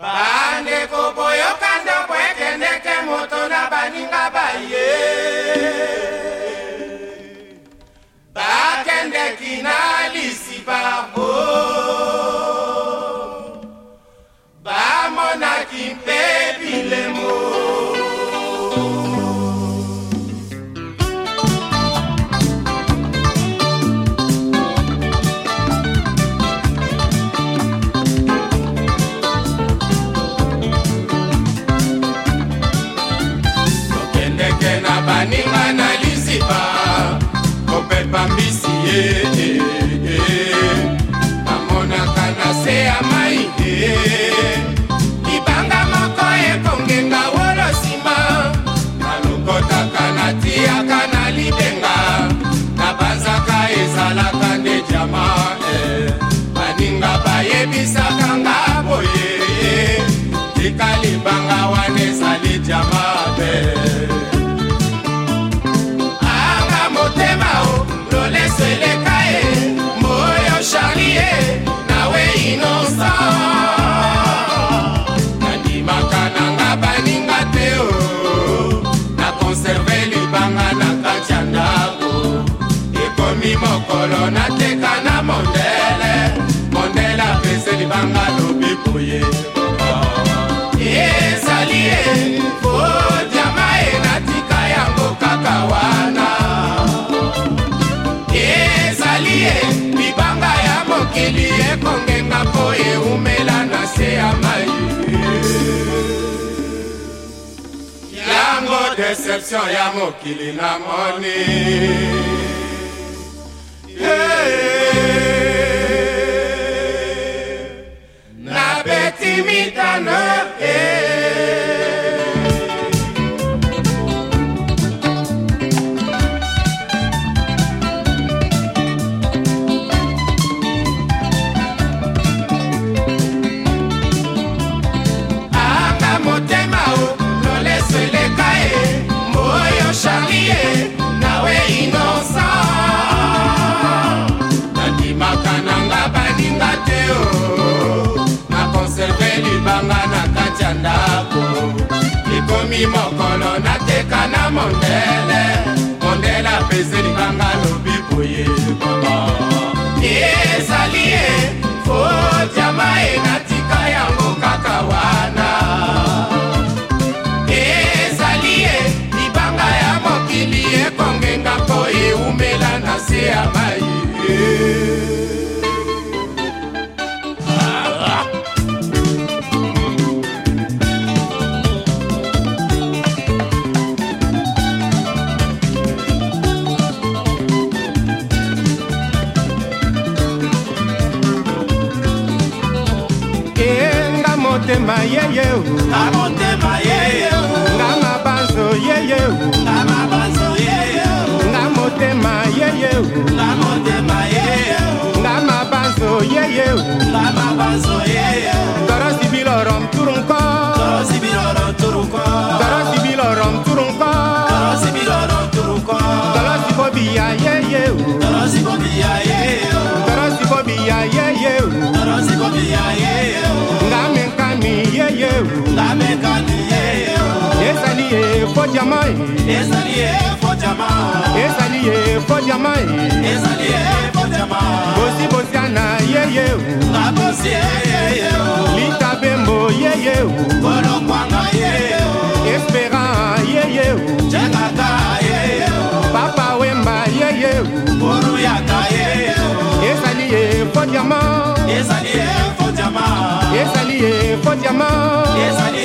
bandeko boyoka ndambo ekendeke moto na baninga baye bakendeki na anima m'analysez pas mokolo nateka na mondele mondele apeseli banga lobi boye ezali ye fodiama oh, ye natika yango kaka wana ezali ye mibanga ya mokili ekongenga mpo eumela na se ya mai yango deception ya mokili na moni Hey. nakomi mokolo nateka na mondele mondele apesi libanga lobi boye bobo ezali ye fodiama enatika yango kaka wana motema yeye efot ya mai ezali efot ya mai bosi bosiana yeye litabembo yeye espéran yeye papa wemba yeye oh. oh. ezali efot ya mai ezali efot ya mai